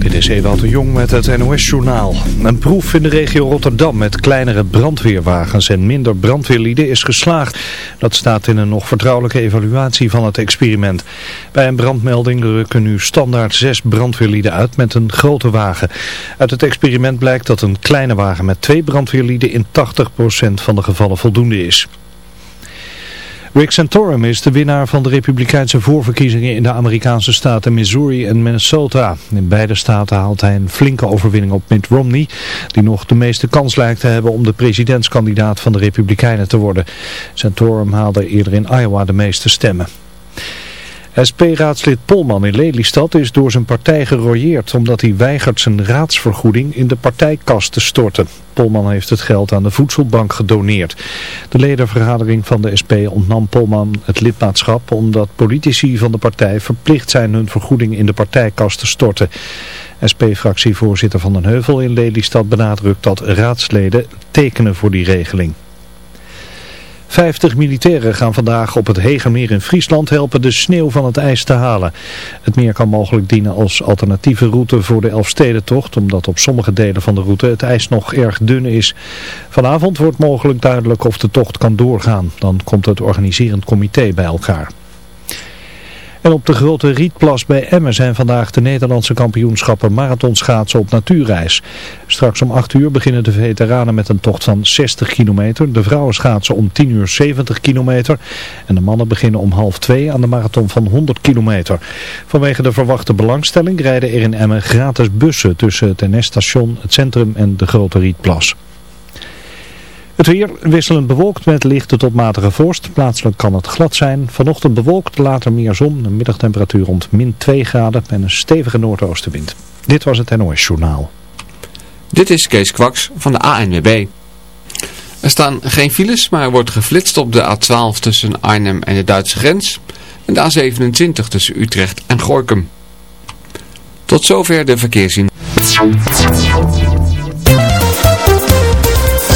Dit is Ewout de Jong met het NOS-journaal. Een proef in de regio Rotterdam met kleinere brandweerwagens en minder brandweerlieden is geslaagd. Dat staat in een nog vertrouwelijke evaluatie van het experiment. Bij een brandmelding rukken nu standaard zes brandweerlieden uit met een grote wagen. Uit het experiment blijkt dat een kleine wagen met twee brandweerlieden in 80% van de gevallen voldoende is. Rick Santorum is de winnaar van de republikeinse voorverkiezingen in de Amerikaanse staten Missouri en Minnesota. In beide staten haalt hij een flinke overwinning op Mitt Romney, die nog de meeste kans lijkt te hebben om de presidentskandidaat van de republikeinen te worden. Santorum haalde eerder in Iowa de meeste stemmen. SP-raadslid Polman in Lelystad is door zijn partij gerooieerd omdat hij weigert zijn raadsvergoeding in de partijkast te storten. Polman heeft het geld aan de voedselbank gedoneerd. De ledenvergadering van de SP ontnam Polman het lidmaatschap omdat politici van de partij verplicht zijn hun vergoeding in de partijkast te storten. SP-fractievoorzitter Van den Heuvel in Lelystad benadrukt dat raadsleden tekenen voor die regeling. 50 militairen gaan vandaag op het Hegermeer in Friesland helpen de sneeuw van het ijs te halen. Het meer kan mogelijk dienen als alternatieve route voor de Elfstedentocht, omdat op sommige delen van de route het ijs nog erg dun is. Vanavond wordt mogelijk duidelijk of de tocht kan doorgaan. Dan komt het organiserend comité bij elkaar. En op de grote Rietplas bij Emmen zijn vandaag de Nederlandse kampioenschappen marathonschaatsen op natuurreis. Straks om 8 uur beginnen de veteranen met een tocht van 60 kilometer. De vrouwen schaatsen om 10 uur 70 kilometer. En de mannen beginnen om half 2 aan de marathon van 100 kilometer. Vanwege de verwachte belangstelling rijden er in Emmen gratis bussen tussen het NS-station, het centrum en de grote Rietplas. Het weer wisselend bewolkt met lichte tot matige vorst. Plaatselijk kan het glad zijn. Vanochtend bewolkt, later meer zon. Een middagtemperatuur rond min 2 graden en een stevige noordoostenwind. Dit was het NOS Journaal. Dit is Kees Kwaks van de ANWB. Er staan geen files, maar er wordt geflitst op de A12 tussen Arnhem en de Duitse grens. En de A27 tussen Utrecht en Gorkum. Tot zover de verkeerszien.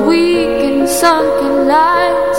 Weak and sunken lines.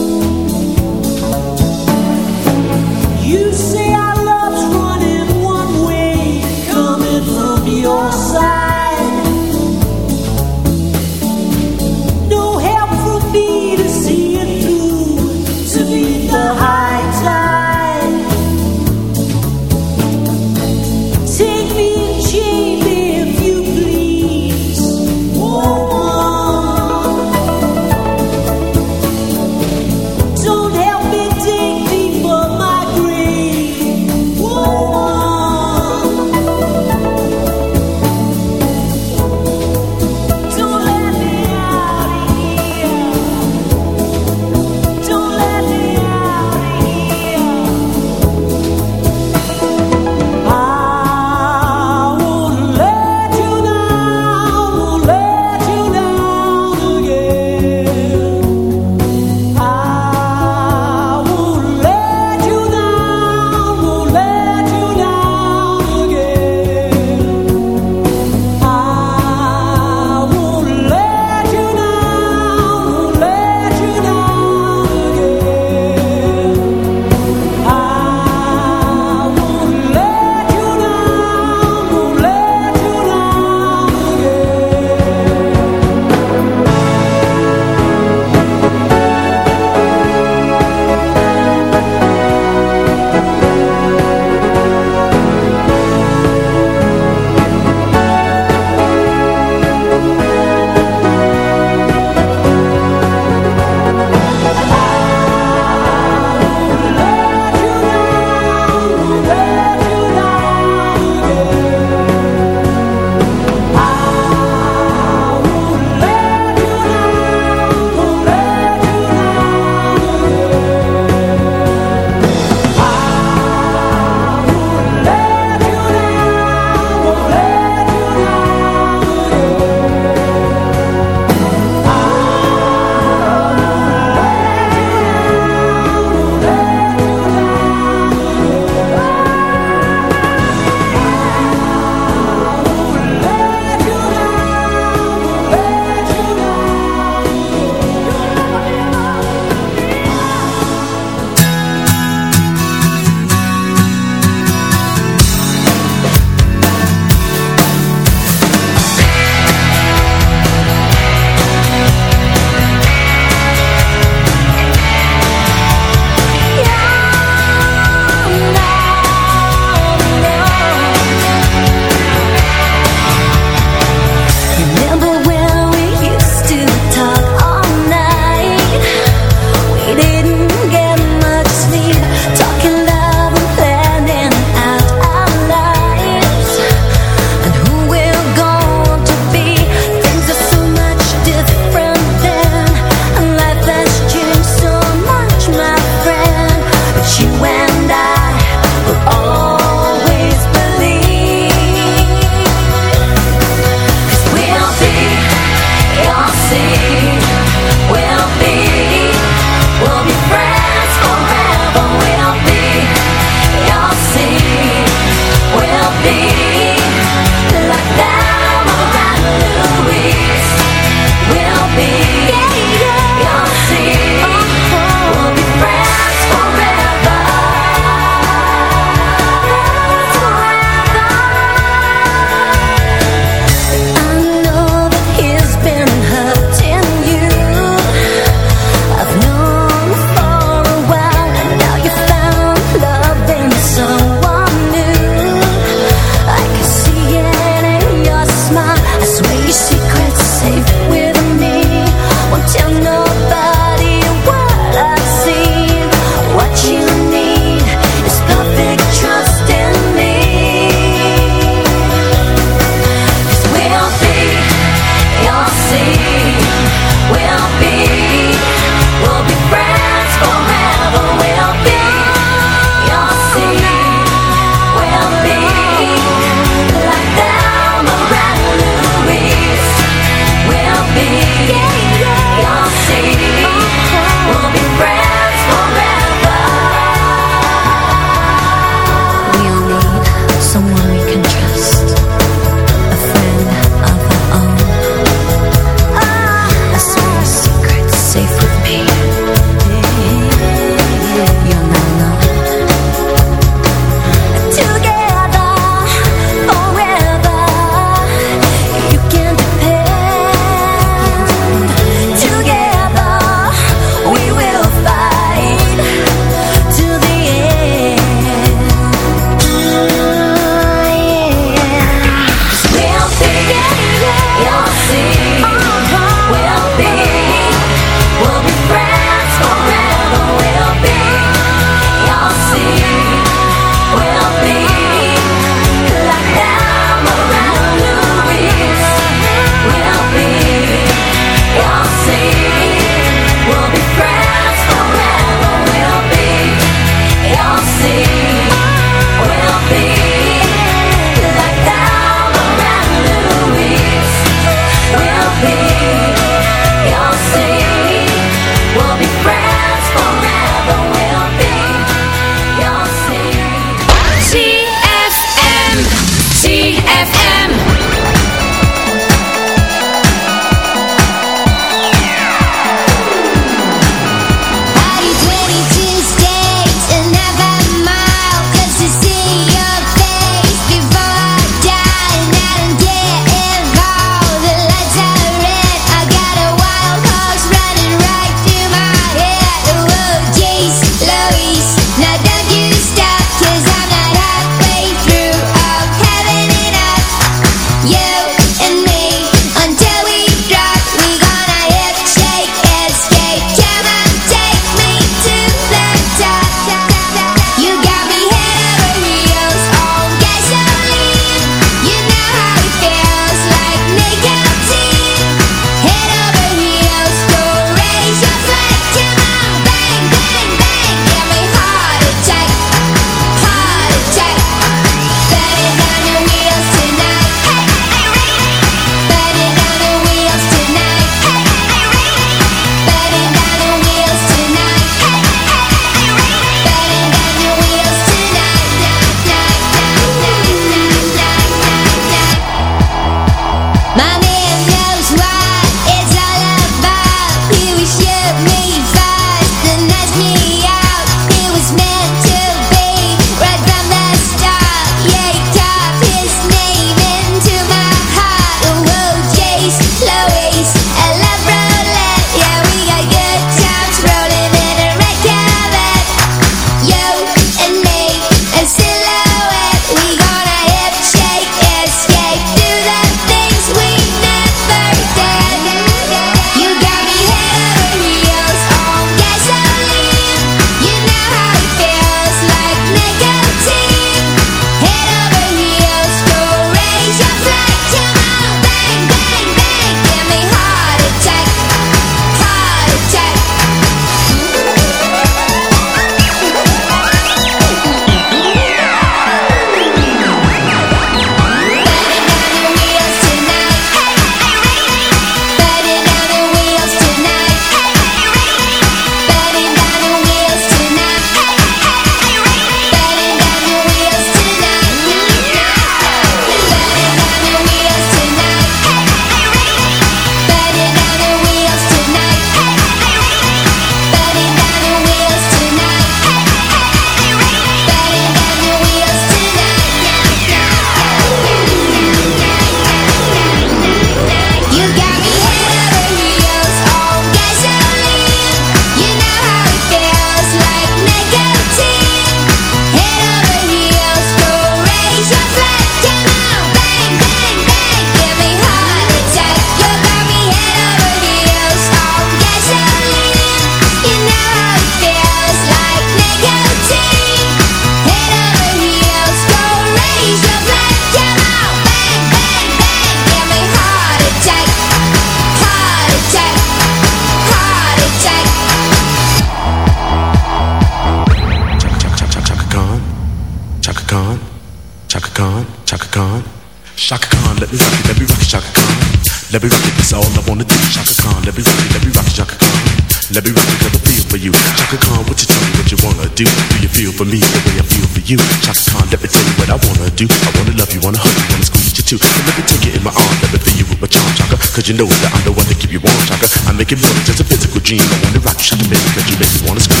do. I wanna love you, wanna hug you, wanna squeeze you too. So let me take it in my arms, let me fill you with my charm, chaka. Cause you know that I'm the one that keep you warm, chaka. I make it more than just a physical dream. I wanna rock you, shaka, baby, cause you make me wanna scream.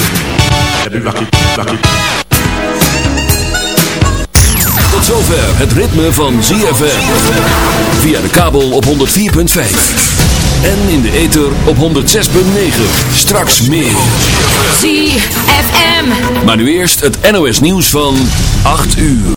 Let me rock it, rock it. Tot zover het ritme van ZFM. Via de kabel op 104.5. En in de ether op 106.9. Straks meer. ZFM. Maar nu eerst het NOS nieuws van 8 uur.